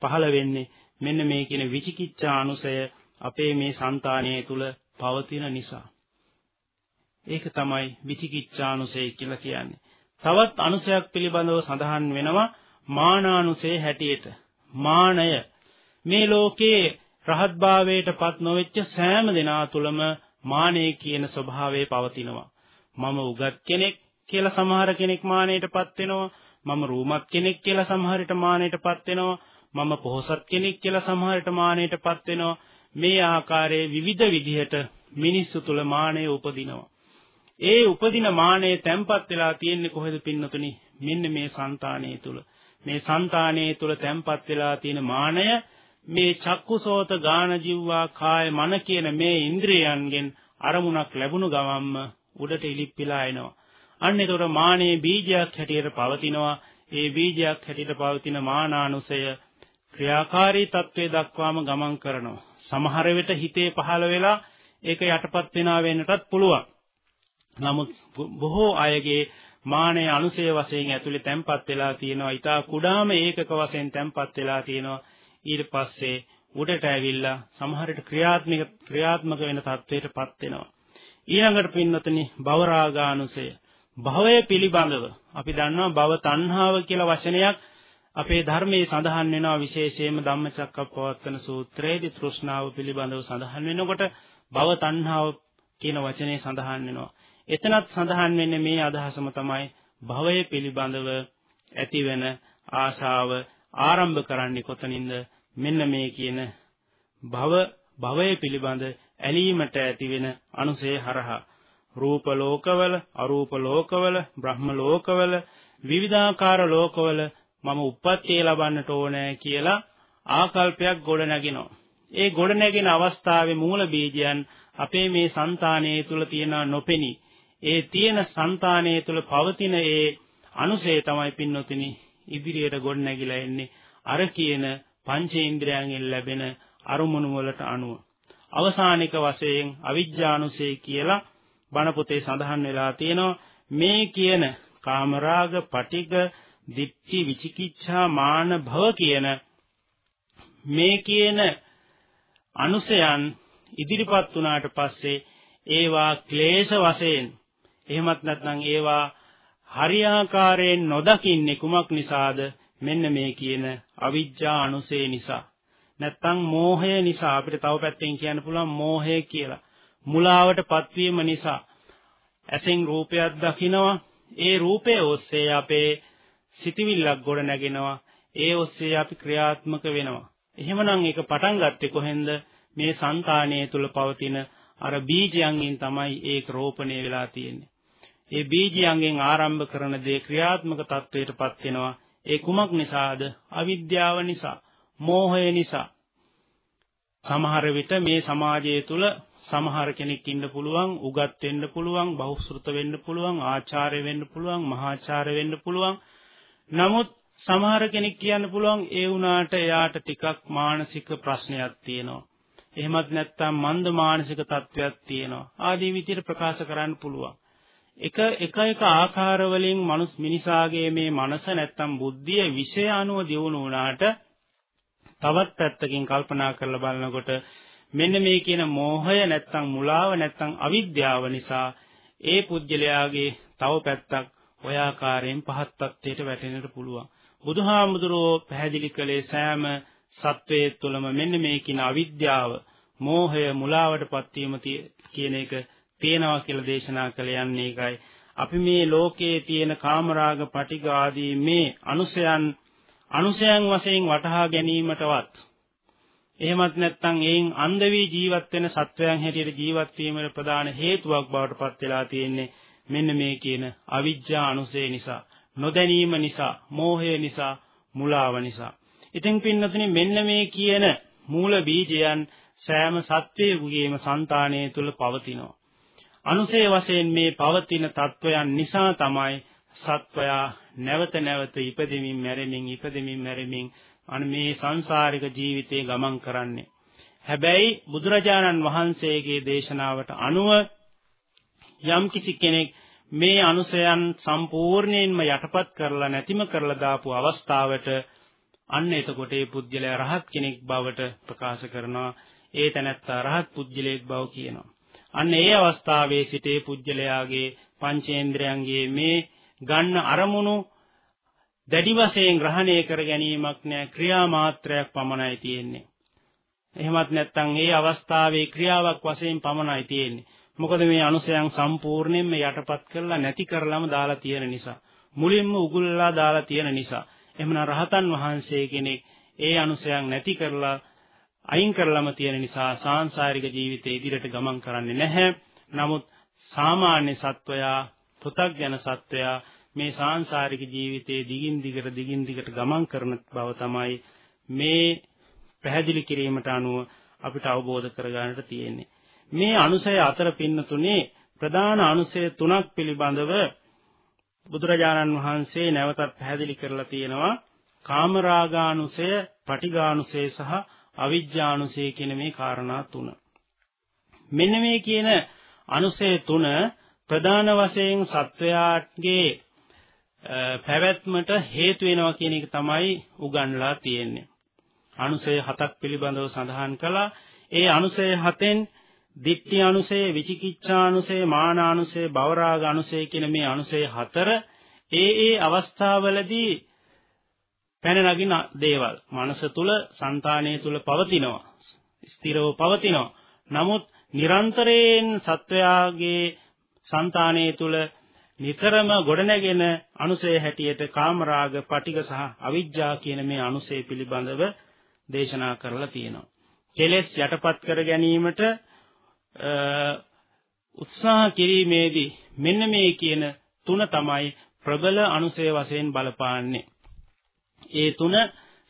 පහළ වෙන්නේ මෙන්න මේ කියන විචිකිච්ඡා අනුසය අපේ මේ సంతානයේ තුල පවතින නිසා. ඒක තමයි විචිකිච්ඡානුසය කියලා කියන්නේ. තවත් අනුසයක් පිළිබඳව සඳහන් වෙනවා මානානුසය හැටියට. මානය මේ ලෝකේ රහත්භාවයටපත් නොවෙච්ච සෑම දෙනා තුළම මානය කියන ස්වභාවය පවතිනවා. මම උගත් කෙනෙක් කියලා සමහර කෙනෙක් මානයටපත් වෙනවා. මම රූමත් කෙනෙක් කියලා සමහරට මානෙටපත් වෙනවා. මම පොහොසත් කෙනෙක් කියලා සමහරට මානෙටපත් වෙනවා. මේ ආකාරයේ විවිධ විදිහට මිනිස්සු තුල මානෙ උපදිනවා. ඒ උපදින මානෙ තැම්පත් වෙලා තියෙන්නේ කොහෙද පින්නතුනි? මෙන්න මේ సంతානයේ තුල. මේ సంతානයේ තුල තැම්පත් වෙලා තියෙන මානය මේ චක්කුසෝත ගාන ජීවවා කාය මන කියන මේ ඉන්ද්‍රියයන්ගෙන් අරමුණක් ලැබුණු ගමම්ම උඩට ඉලිප්පිලා එනවා. අන්න ඒතර මානේ බීජයක් හැටියට පවතිනවා. ඒ බීජයක් හැටියට පවතින මානානුසය ක්‍රියාකාරී තත්වයේ දක්වාම ගමන් කරනවා. සමහර විට හිතේ පහළ වෙලා ඒක යටපත් වෙනා වෙන්නටත් පුළුවන්. නමුත් බොහෝ අයගේ මානය අනුසය වශයෙන් ඇතුලේ තැම්පත් වෙලා තියෙනවා. ඊට කුඩාම ඒකක වශයෙන් තැම්පත් වෙලා තියෙනවා. ඊට පස්සේ උඩට ඇවිල්ලා සමහර විට ක්‍රියාත්මක ක්‍රියාත්මක වෙන තත්වයටපත් වෙනවා. ඊළඟට පින්නතනි භවරාගානුසය භවය පිළිබඳව. අපි දන්නවා භව තණ්හාව කියලා වචනයක් අපේ ධර්මයේ සඳහන් වෙනවා. විශේෂයෙන්ම ධම්මචක්කප්පවත්තන සූත්‍රයේදී තෘෂ්ණාව පිළිබඳව සඳහන් වෙනකොට භව තණ්හාව කියන වචනේ සඳහන් වෙනවා. එතනත් සඳහන් වෙන්නේ මේ අදහසම තමයි භවය පිළිබඳව ඇතිවෙන ආශාව ආරම්භ කරන්නේ කොතනින්ද? මෙන්න මේ කියන භව භවය පිළිබඳ ඇලීමට ඇතිවෙන අනුසය හරහා. රූප ලෝකවල, අරූප ලෝකවල, බ්‍රහ්ම ලෝකවල, විවිධාකාර ලෝකවල මම උප්පත්තිය ලබන්නට ඕනේ කියලා ආකල්පයක් ගොඩ නැගෙනවා. ඒ ගොඩ නැගෙන අවස්ථාවේ මූල බීජයන් අපේ මේ సంతානයේ තුල තියෙන නොපෙනී. ඒ තියෙන సంతානයේ තුල පවතින ඒ අනුසය තමයි පින්නොතිනි ඉදිරියට ගොඩ නැගිලා එන්නේ. අර කියන පංචේන්ද්‍රයන්ගෙන් ලැබෙන අරුමුණු වලට අනුව. අවසානික වශයෙන් අවිජ්ජානුසය කියලා බණ පොතේ සඳහන් වෙලා තියෙනවා. මේ කියන කාමරාග පටිග දිට්ඨි විචිකිච්ඡා මාන භව කියන මේ කියන අනුසයන් ඉදිරිපත් වුණාට පස්සේ ඒවා ක්ලේශ වශයෙන් එහෙමත් නැත්නම් ඒවා හරියාකාරයෙන් නොදකින්නේ කුමක් නිසාද? මෙන්න මේ කියන අවිජ්ජා අනුසේ නිසා. නැත්නම් මෝහය නිසා අපිට තව පැත්තෙන් කියන්න පුළුවන් මෝහය කියලා. මුලාවට පත්වීම නිසා ඇසෙන් රූපයක් දකිනවා. ඒ රූපය ඔස්සේ අපේ සිතවිල්ලක් ගොඩ නැගෙනවා. ඒ ඔස්සේ අපි ක්‍රියාත්මක වෙනවා. එහෙමනම් ඒක පටන් ගත්තේ කොහෙන්ද? මේ సంతානයේ තුල පවතින අර බීජයන්ගෙන් තමයි ඒක රෝපණය වෙලා තියෙන්නේ. ඒ බීජයන්ගෙන් ආරම්භ කරන දේ ක්‍රියාත්මක තත්වයටපත් වෙනවා. ඒ කුමක් නිසාද? අවිද්‍යාව නිසා මෝහය නිසා. සමහර විට මේ සමාජය තුල සමහර කෙනෙක් ඉන්න පුළුවන් උගත් වෙන්න පුළුවන් බහුශෘත වෙන්න පුළුවන් ආචාර්ය වෙන්න පුළුවන් මහාචාර්ය වෙන්න පුළුවන්. නමුත් සමහර කෙනෙක් කියන්න පුළුවන් ඒ වුණාට එයාට ටිකක් මානසික ප්‍රශ්නයක් තියෙනවා. එහෙමත් නැත්නම් මන්ද මානසික තත්වයක් තියෙනවා. ආදී විදිහට ප්‍රකාශ කරන්න පුළුවන්. එක එක එක ආකාර වලින් මනුස් මිනිසාගේ මේ මනස නැත්තම් බුද්ධිය විෂය අනුව දියුණු වුණාට තවත් පැත්තකින් කල්පනා කරලා බලනකොට මෙන්න මේ කියන මෝහය නැත්තම් මුලාව නැත්තම් අවිද්‍යාව නිසා ඒ පුජ්‍යලයාගේ තව පැත්තක් ඔය ආකාරයෙන් පහත් තත්ත්වයට වැටෙන්නට පුළුවන්. බුදුහාමුදුරෝ පැහැදිලි කළේ සෑම සත්වයේ තුළම මෙන්න මේ කියන අවිද්‍යාව, මෝහය, මුලාවටපත් වීම කියන එක තියෙනවා කියලා දේශනා කළ යන්නේ ඒකයි. අපි මේ ලෝකයේ තියෙන කාමරාග, පටිඝ ආදී මේ අනුසයන් අනුසයන් වශයෙන් වටහා ගැනීමටවත් එහෙමත් නැත්නම් එයින් අන්ධ වී ජීවත් වෙන සත්වයන් හැටියට ජීවත් වීමේ ප්‍රධාන හේතුවක් බවට පත් වෙලා තියෙන්නේ මෙන්න මේ කියන අවිජ්ජා අනුසය නිසා නොදැනීම නිසා මෝහය නිසා මුලාව නිසා. ඉතින් පින්නතුනි මෙන්න මේ කියන මූල බීජයන් සෑම සත්වයෙකුගේම సంతානයේ තුල පවතිනවා. අනුසේ වශයෙන් මේ පවතින තත්වයන් නිසා තමයි සත්වයා නැවත නැවත ඉපදෙමින් මැරෙමින් ඉපදෙමින් මැරෙමින් අන මේ සංසාරික ජීවිතේ ගමන් කරන්නේ. හැබැයි බුදුරජාණන් වහන්සේගේ දේශනාවට අනුව යම්කිසි කෙනෙක් මේ අනුසයන් සම්පූර්ණයෙන්ම යටපත් කරලා නැතිම කරලා දාපු අවස්ථාවට අන්න එතකොට ඒ පුජ්‍යලයා රහත් කෙනෙක් බවට ප්‍රකාශ කරනවා ඒ තැනැත්තා රහත් පුජ්‍යලයක් බව කියනවා අන්න ඒ අවස්ථාවේ සිටේ පුජ්‍යලයාගේ පංචේන්ද්‍රයන්ගේ මේ ගන්න අරමුණු දැඩි වශයෙන් ග්‍රහණය කර ගැනීමක් නෑ ක්‍රියා මාත්‍රයක් පමණයි තියෙන්නේ. එහෙමත් නැත්නම් ඒ අවස්ථාවේ ක්‍රියාවක් වශයෙන් පමණයි තියෙන්නේ. මොකද මේ අනුසයන් සම්පූර්ණයෙන්ම යටපත් කරලා නැති කරලම දාලා තියෙන නිසා. මුලින්ම උගුල්ලා දාලා තියෙන නිසා. එහෙමනම් රහතන් වහන්සේ කෙනෙක් ඒ අනුසයන් නැති කරලා අයින් කරලම තියෙන නිසා සාංශාරික ජීවිතේ ඉදිරියට ගමන් කරන්නේ නැහැ. නමුත් සාමාන්‍ය සත්වයා, පෘථග්ජන සත්වයා මේ සාංශාරික ජීවිතයේ දිගින් දිගට දිගින් දිගට ගමන් කරන බව තමයි මේ පැහැදිලි කිරීමට අනුව අපිට අවබෝධ කරගන්නට තියෙන්නේ. මේ අනුසය අතර පින්න තුනේ ප්‍රධාන අනුසය තුනක් පිළිබඳව බුදුරජාණන් වහන්සේ නැවතත් පැහැදිලි කරලා තියෙනවා. කාමරාගානුසය, පටිඝානුසය සහ අවිජ්ජානුසය කියන මේ කාරණා තුන. මෙන්න මේ කියන අනුසය තුන ප්‍රධාන වශයෙන් සත්වයාගේ පැවැත්මට හේතු වෙනවා කියන එක තමයි උගන්ලා තියෙන්නේ. අනුසය හතක් පිළිබඳව සඳහන් කළා. ඒ අනුසය හතෙන් දිට්ඨි අනුසය, විචිකිච්ඡා අනුසය, මාන අනුසය, භවරාග අනුසය කියන මේ අනුසය හතර ඒ ඒ අවස්ථාවලදී පැන නගින දේවල් මනස තුල, సంతානය තුල පවතිනවා. ස්ථිරව පවතිනවා. නමුත් නිරන්තරයෙන් සත්වයාගේ సంతානය තුල නිතරම ගොඩනැගෙන අනුසය හැටියට කාමරාග, පටිඝ සහ අවිජ්ජා කියන මේ අනුසය පිළිබඳව දේශනා කරලා තියෙනවා. කෙලෙස් යටපත් කර ගැනීමට උත්සාහ කිරීමේදී මෙන්න මේ කියන තුන තමයි ප්‍රබල අනුසය වශයෙන් බලපාන්නේ. ඒ තුන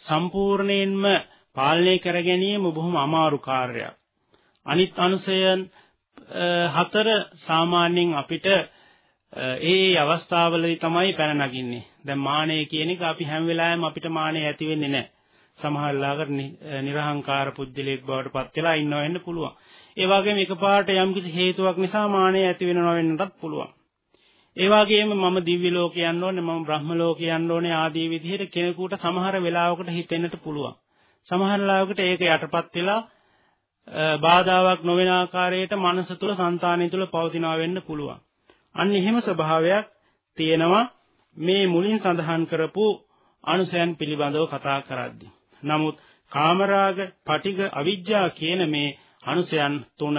සම්පූර්ණයෙන්ම පාලනය කර ගැනීම බොහොම අමාරු කාර්යයක්. අනිත් අනුසයන් හතර සාමාන්‍යයෙන් අපිට ඒ ඒ අවස්ථාවලදී තමයි පැන නගින්නේ. දැන් මානය කියන එක අපි හැම වෙලාවෙම අපිට මානය ඇති වෙන්නේ නැහැ. සමහර ලාකට නිර්හංකාර පුජ්‍යලයක් බවට පත් වෙලා ඉන්නව වෙන්න පුළුවන්. ඒ වගේම එකපාරට යම්කිසි හේතුවක් නිසා මානය ඇති වෙනව වෙන්නටත් පුළුවන්. ඒ වගේම මම දිව්‍ය ලෝක යන්න ඕනේ මම බ්‍රහ්ම ලෝක යන්න ඕනේ ආදී විදිහට කෙනෙකුට සමහර වෙලාවකට හිතෙන්නට පුළුවන්. සමහර ලාවකට ඒක යටපත් වෙලා බාධාවක් නොවන ආකාරයට මනස තුල సంతානය තුල පවතිනවා වෙන්න පුළුවන්. අන්න එහෙම ස්වභාවයක් තියෙනවා මේ මුලින් සඳහන් කරපු අනුසයන් පිළිබඳව කතා කරද්දී. නමුත් කාමරාග, පටිඝ, අවිජ්ජා කියන මේ අනුසයන් තුන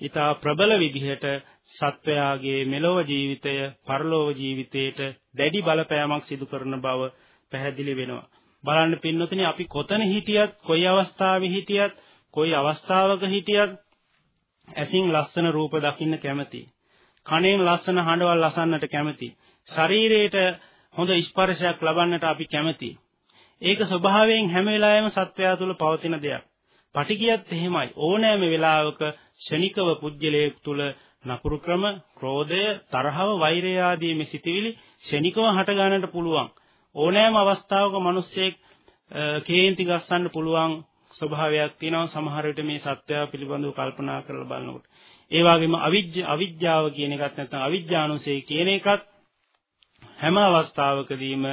ඊටා ප්‍රබල විදිහට සත්වයාගේ මෙලොව ජීවිතය, පරලොව ජීවිතයට දැඩි බලපෑමක් සිදු කරන බව පැහැදිලි වෙනවා. බලන්න පින්නොතනේ අපි කොතන හිටියත්, කොයි අවස්ථාවේ හිටියත්, කොයි අවස්ථාවක හිටියත් ඇසින් ලස්සන රූප දකින්න කැමතියි. කණෙන් ලස්සන හඬවල් අසන්නට කැමති. ශරීරයට හොඳ ස්පර්ශයක් ලබන්නට අපි කැමති. ඒක ස්වභාවයෙන් හැම වෙලාවෙම සත්වයා තුළ පවතින දෙයක්. පටිගියත් එහෙමයි. ඕනෑම වෙලාවක ෂණිකව පුජ්‍යලයේ තුළ නපුරු ක්‍රම, ක්‍රෝධය, තරහව, වෛරය ආදී මේ සිටිවිලි ෂණිකව හට ගන්නට පුළුවන්. ඕනෑම අවස්ථාවක මිනිස්සෙක් කේන්ති ගස්සන්න පුළුවන් ස්වභාවයක් තියෙනවා සමහර විට මේ සත්‍යය පිළිබඳව කල්පනා කරලා බලනකොට. ඒ වගේම අවිජ්ජ අවිජ්ජාව කියන එකත් නැත්නම් අවිජ්ජානුසය කියන එකත් හැම අවස්ථාවකදීම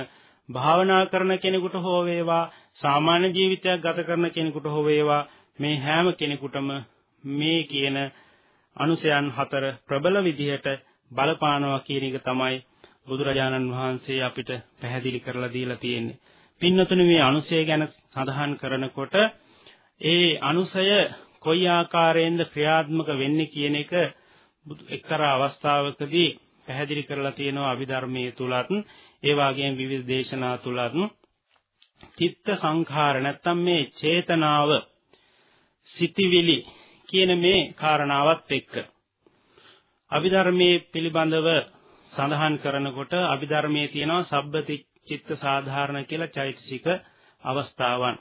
භාවනා කරන කෙනෙකුට හෝ වේවා සාමාන්‍ය ජීවිතයක් ගත කරන කෙනෙකුට හෝ වේවා මේ හැම කෙනෙකුටම මේ කියන අනුසයන් හතර ප්‍රබල විදිහට බලපානවා කියන එක තමයි බුදුරජාණන් වහන්සේ අපිට පැහැදිලි කරලා දීලා තියෙන්නේ. පින්නතුනි මේ අනුසය ගැන සඳහන් කරනකොට ඒ අනුසය කොයි ආකාරයෙන්ද ක්‍රියාත්මක වෙන්නේ කියන එක එක්තරා අවස්ථාවකදී පැහැදිලි කරලා තියෙනවා අභිධර්මයේ තුලත් ඒ වගේම විවිධ දේශනා තුලත්. චිත්ත සංඛාර නැත්තම් මේ චේතනාව සිටිවිලි කියන මේ කාරණාවත් එක්ක. අභිධර්මයේ පිළිබඳව සඳහන් කරනකොට අභිධර්මයේ තියෙනවා සබ්බති චිත්ත සාධාරණ කියලා චෛතසික අවස්ථාවන්.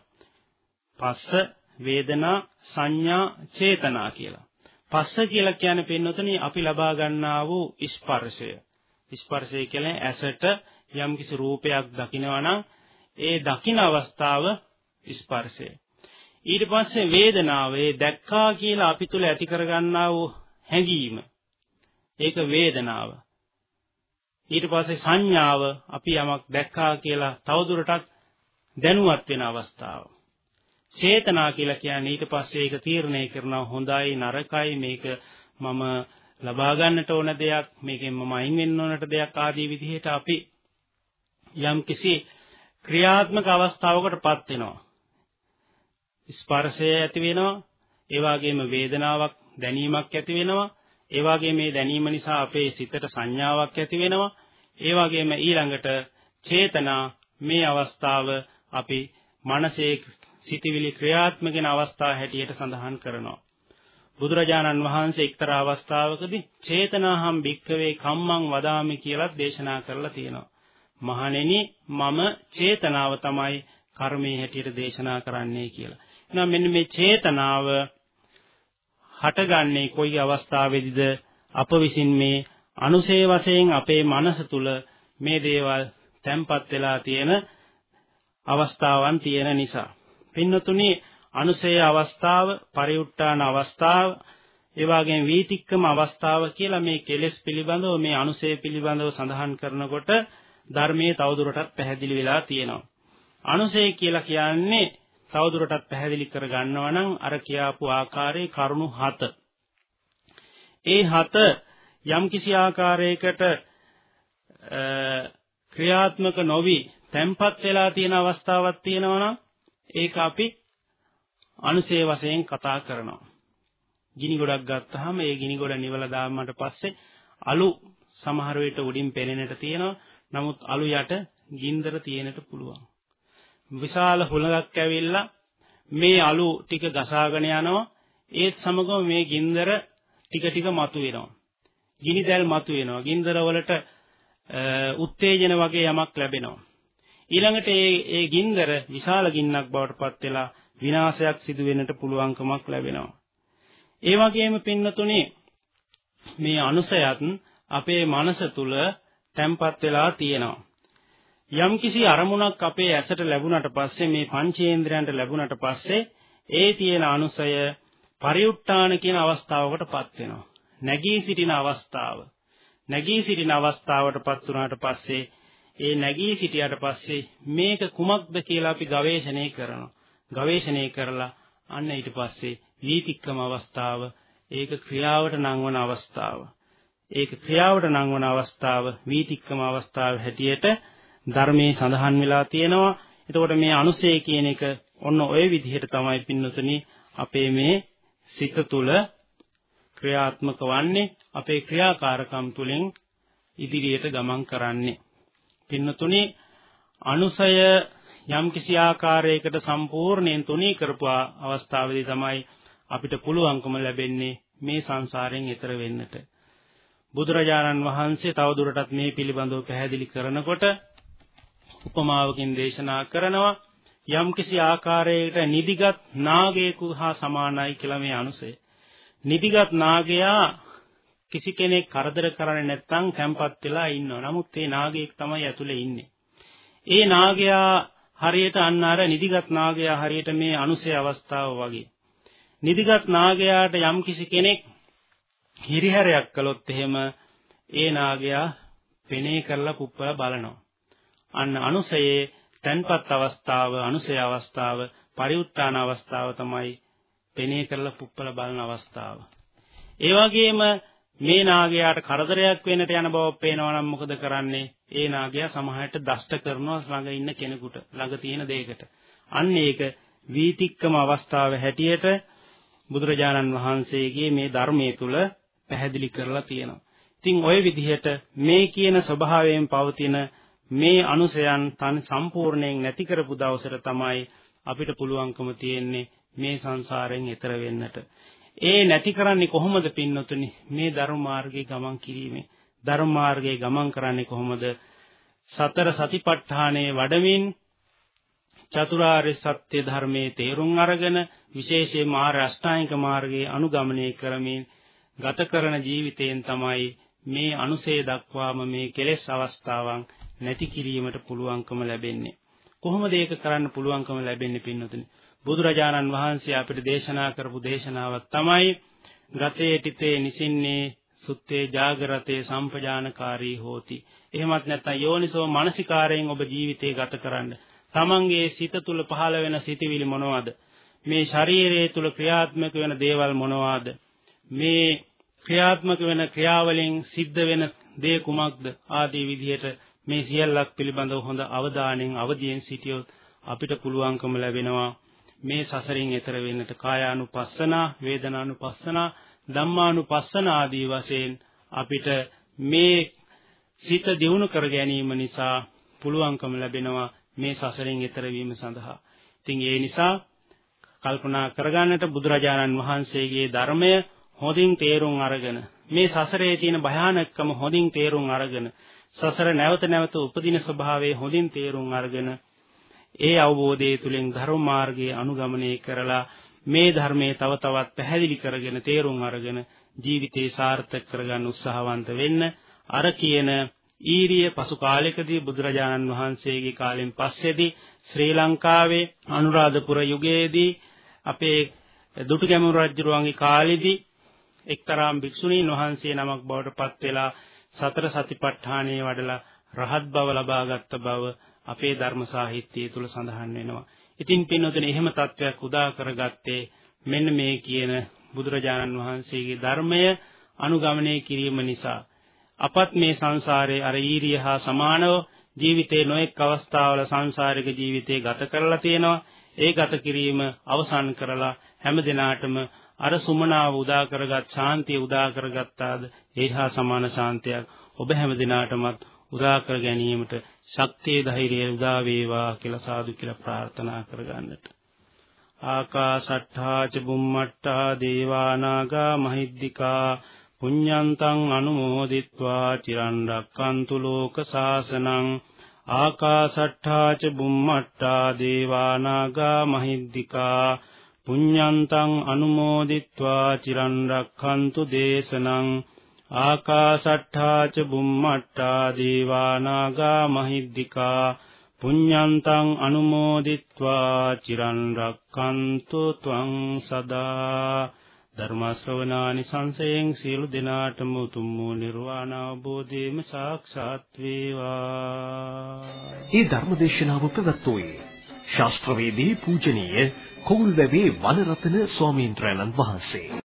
පස්ස වේදනා සංඥා චේතනා කියලා. පස්ස කියලා කියන්නේ පින්නොතනි අපි ලබා ගන්නා වූ ස්පර්ශය. ස්පර්ශය කියන්නේ ඇසට යම්කිසි රූපයක් දකිනවා නම් ඒ දකින අවස්ථාව ස්පර්ශය. ඊට පස්සේ වේදනාව ඒ දැක්කා කියලා අපි තුල ඇති කරගන්නා වූ හැඟීම. ඒක වේදනාව. ඊට පස්සේ සංඥාව අපි යමක් දැක්කා කියලා තවදුරටත් දැනුවත් වෙන අවස්ථාව. චේතනා කියලා කියන්නේ ඊට පස්සේ ඒක තීරණය කරනවා හොඳයි නරකයි මේක මම ලබා ගන්නට ඕන දෙයක් මේකෙන් මම අයින් වෙන්න ඕනට දෙයක් ආදී විදිහට අපි යම් කිසි ක්‍රියාත්මක අවස්ථාවකටපත් වෙනවා. ස්පර්ශය ඇති වෙනවා ඒ වගේම වේදනාවක් දැනීමක් ඇති වෙනවා ඒ වගේම මේ දැනීම නිසා අපේ සිතට සංඥාවක් ඇති වෙනවා ඒ වගේම ඊළඟට චේතනා මේ අවස්ථාව අපි මනසේ සිටිවිලි ක්‍රියාත්මක වෙන අවස්ථා හැටියට සඳහන් කරනවා. බුදුරජාණන් වහන්සේ එක්තරා අවස්ථාවකදී චේතනාහම් භික්කවේ කම්මං වදාමි කියලා දේශනා කරලා තියෙනවා. මහණෙනි මම චේතනාව තමයි කර්මයේ හැටියට දේශනා කරන්නේ කියලා. එහෙනම් මෙන්න මේ චේතනාව හටගන්නේ කොයි අවස්ථාවේදීද අප විසින් මේ අනුසේ වශයෙන් අපේ මනස තුල මේ දේවල් තැම්පත් වෙලා තියෙන අවස්ථාවන් තියෙන නිසා පින්නතුනි අනුසය අවස්ථාව, පරිඋත්තාන අවස්ථාව, ඒ වගේම වීතික්කම අවස්ථාව කියලා මේ කෙලෙස් පිළිබඳව මේ අනුසය පිළිබඳව සඳහන් කරනකොට ධර්මයේ තවදුරටත් පැහැදිලි වෙලා තියෙනවා. අනුසය කියලා කියන්නේ තවදුරටත් පැහැදිලි කර ගන්නවා නම් අර කියාපු ආකාරයේ කරුණු 7. ඒ 7 යම්කිසි ආකාරයකට ක්‍රියාත්මක නොවි තැම්පත් වෙලා තියෙන අවස්ථාවක් තියෙනවා නම් ඒක අපි අනුසේ වශයෙන් කතා කරනවා. ගිනි ගොඩක් ගත්තාම ඒ ගිනි ගොඩ නිවලා දාන්නට පස්සේ අලු සමහර විට උඩින් පෙනෙන්නට තියෙනවා. නමුත් අලු යට ගින්දර තියෙන්නට පුළුවන්. විශාල හුලඟක් ඇවිල්ලා මේ අලු ටික ගසාගෙන යනවා. ඒත් සමගම මේ ගින්දර ටික ටික මතුවෙනවා. ගිනි දැල් මතුවෙනවා. ගින්දර වලට උත්තේජන වගේ යමක් ලැබෙනවා. ඊළඟට ඒ ඒ ගින්දර විශාල ගින්නක් බවට පත් වෙලා විනාශයක් සිදු වෙන්නට පුළුවන්කමක් ලැබෙනවා. ඒ වගේම පින්නතුනේ මේ අනුසයත් අපේ මනස තුල තැම්පත් වෙලා තියෙනවා. යම්කිසි අරමුණක් අපේ ඇසට ලැබුණට පස්සේ මේ පංචේන්ද්‍රයන්ට ලැබුණට පස්සේ ඒ තියෙන අනුසය පරිඋත්තාන කියන අවස්ථාවකටපත් වෙනවා. නැගී සිටින අවස්ථාව. නැගී සිටින අවස්ථාවටපත් වුණාට පස්සේ ඒ නැගී සිටියට පස්සේ මේක කුමක්ද කියලා අපි ගවේෂණය කරනවා. ගවේෂණය කරලා අන්න ඊට පස්සේ වීතික්කම අවස්ථාව ඒක ක්‍රියාවට නංවන අවස්ථාව. ඒක ක්‍රියාවට නංවන අවස්ථාව වීතික්කම අවස්ථාව හැටියට ධර්මයේ සඳහන් වෙලා තියෙනවා. එතකොට මේ අනුසය කියන එක ඔන්න ඔය විදිහට තමයි පින්නතුනි අපේ මේ සිත තුළ ක්‍රියාත්මක වන්නේ අපේ ක්‍රියාකාරකම් තුළින් ඉදිරියට ගමන් කරන්නේ. පින්නතුනි අනුසය යම්කිසි ආකාරයකට සම්පූර්ණයෙන් තුනී කරපු අවස්ථාවේදී තමයි අපිට පුළුවන්කම ලැබෙන්නේ මේ සංසාරයෙන් එතර වෙන්නට. බුදුරජාණන් වහන්සේ තවදුරටත් මේ පිළිබඳව පැහැදිලි කරනකොට උපමාවකින් දේශනා කරනවා යම්කිසි ආකාරයකට නිදිගත් නාගයෙකු හා සමානයි කියලා මේ අනුසය. නිදිගත් නාගයා කිසි කෙනෙක් කරදර කරන්නේ නැත්නම් තැම්පත් වෙලා ඉන්නවා. නමුත් ඒ නාගයෙක් තමයි ඇතුලේ ඉන්නේ. ඒ නාගයා හරියට අන්න අර නිදිගත් නාගයා හරියට මේ අනුසය අවස්ථාව වගේ. නිදිගත් නාගයාට යම්කිසි කෙනෙක් හිරිහැරයක් කළොත් එහෙම ඒ නාගයා පෙනේ කරලා පුප්පලා බලනවා. අන්න අනුසයේ තන්පත් අවස්ථාව, අනුසය අවස්ථාව, පරිඋත්තාන අවස්ථාව තමයි පෙනේ කරලා පුප්පලා බලන අවස්ථාව. ඒ වගේම මේ නාගයාට කරදරයක් වෙන්නට යන බව පේනවා නම් මොකද කරන්නේ? ඒ නාගයා සමහරට දෂ්ට කරනවා ළඟ ඉන්න කෙනෙකුට, ළඟ තියෙන දෙයකට. අන්න ඒක වීතික්කම අවස්ථාව හැටියට බුදුරජාණන් වහන්සේගේ මේ ධර්මයේ තුල පැහැදිලි කරලා තියෙනවා. ඉතින් ওই විදිහට මේ කියන ස්වභාවයෙන් පවතින මේ අනුසයන් තන් සම්පූර්ණයෙන් නැති කරපු දවසට තමයි අපිට පුළුවන්කම තියෙන්නේ මේ සංසාරයෙන් එතර වෙන්නට. ඒ නැති කරන්නේ කොහොමද පින්නතුනි? මේ ධර්ම මාර්ගයේ ගමන් කිරීමේ ධර්ම මාර්ගයේ ගමන් කරන්නේ කොහොමද? සතර සතිපට්ඨානයේ වඩමින් චතුරාර්ය සත්‍ය ධර්මයේ තේරුම් අරගෙන විශේෂයෙන් මාර්ග අෂ්ටාංගික මාර්ගයේ අනුගමනය කරමින් ගත කරන ජීවිතයෙන් තමයි මේ අනුසේ දක්වාම මේ කෙලෙස් අවස්ථාවන් නැති කිරීමට පුළුවන්කම ලැබෙන්නේ. කොහොමද ඒක කරන්න පුළුවන්කම ලැබෙන්නේ පින්නතුනි? බුදුරජාණන් වහන්සේ අපිට දේශනා කරපු දේශනාවක් තමයි ගතේ තිතේ නිසින්නේ සුත්තේ ජාගරතේ සම්පජානකාරී හෝති. එහෙමත් නැත්නම් යෝනිසෝ මානසිකාරයෙන් ඔබ ජීවිතේ ගත කරන්න. තමන්ගේ සිත තුල පහළ වෙන සිතිවිලි මොනවාද? මේ ශරීරයේ තුල ක්‍රියාත්මක වෙන දේවල් මොනවාද? මේ ක්‍රියාත්මක වෙන ක්‍රියාවලින් සිද්ධ වෙන දේ කුමක්ද? ආදී විදිහට මේ සියල්ලක් පිළිබඳව හොඳ අවධානයෙන් අවදියෙන් සිටියොත් අපිට පුළුවන්කම ලැබෙනවා මේ සසරින් එතර වෙන්නට කායානුපස්සනා, වේදනානුපස්සනා, ධම්මානුපස්සනා ආදී වශයෙන් අපිට මේ සිත දියුණු කර ගැනීම නිසා පුළුවන්කම ලැබෙනවා මේ සසරින් එතර වීම සඳහා. ඉතින් ඒ නිසා කල්පනා කරගන්නට බුදුරජාණන් වහන්සේගේ ධර්මය හොඳින් තේරුම් අරගෙන මේ සසරේ තියෙන භයානකම හොඳින් තේරුම් අරගෙන සසර නැවත නැවත උපදින ස්වභාවය හොඳින් තේරුම් අරගෙන ඒ අවබෝධය තුලින් ධර්ම මාර්ගයේ අනුගමනය කරලා මේ ධර්මයේ තව තවත් පැහැදිලි කරගෙන තේරුම් අරගෙන ජීවිතේ සාර්ථක කරගන්න උත්සාහවන්ත වෙන්න අර කියන ඊරිය පසු කාලයකදී බුදුරජාණන් වහන්සේගේ කාලෙන් පස්සේදී ශ්‍රී ලංකාවේ අනුරාධපුර යුගයේදී අපේ දුටුගැමුණු රජුරුවන්ගේ කාලෙදී එක්තරා භික්ෂුණීන් වහන්සේ නමක් බවට පත් වෙලා සතර සතිපට්ඨානයේ වඩලා රහත් බව ලබාගත් බව අපේ ධර්ම සාහිත්‍යය තුල සඳහන් වෙනවා. ඉතින් පින්නතුනේ එහෙම තත්වයක් උදා කරගත්තේ මෙන්න මේ කියන බුදුරජාණන් වහන්සේගේ ධර්මය අනුගමනය කිරීම නිසා අපත් මේ සංසාරයේ අර ඊරිය හා සමානව ජීවිතේ නොඑක් අවස්ථාවල සංසාරික ජීවිතේ ගත කරලා තියෙනවා ඒ ගත කිරීම අවසන් කරලා හැම දිනාටම අර සුමනාව උදා කරගත් ශාන්තිය උදා කරගත්තාද ඒහා සමාන ශාන්තියක් ඔබ හැම දිනාටමත් උදා කර ගැනීමට ශක්තිය ධෛර්යය උදා වේවා කියලා සාදු කියලා ප්‍රාර්ථනා කරගන්නට. ආකාශට්ඨා ච බුම්මට්ඨා දේවා නාග මහිද්దికා පුඤ්ඤන්තං අනුමෝදිත්වා චිරන් රැක්කන්තු ලෝක සාසනං ආකාශට්ඨා ච බුම්මට්ඨා දේවා නාග මහිද්దికා පුඤ්ඤන්තං අනුමෝදිත්වා චිරන් රැක්කන්තු දේශනං ආකාසට්ඨා ච බුම්මට්ඨා දීවානාගා මහිද්దికා පුඤ්ඤන්තං අනුමෝදිත්වා චිරන් රක්칸තු ත්වං සදා ධර්ම ශ්‍රවණානි සංසයෙන් සියලු දෙනාටම උතුම් වූ නිර්වාණ අවබෝධයම සාක්ෂාත් වේවා. මේ ධර්ම දේශනාව පැවැත්වුවේ ශාස්ත්‍රවේදී පූජනීය කොවුල්වැවේ වනරතන ස්වාමීන් වහන්සේ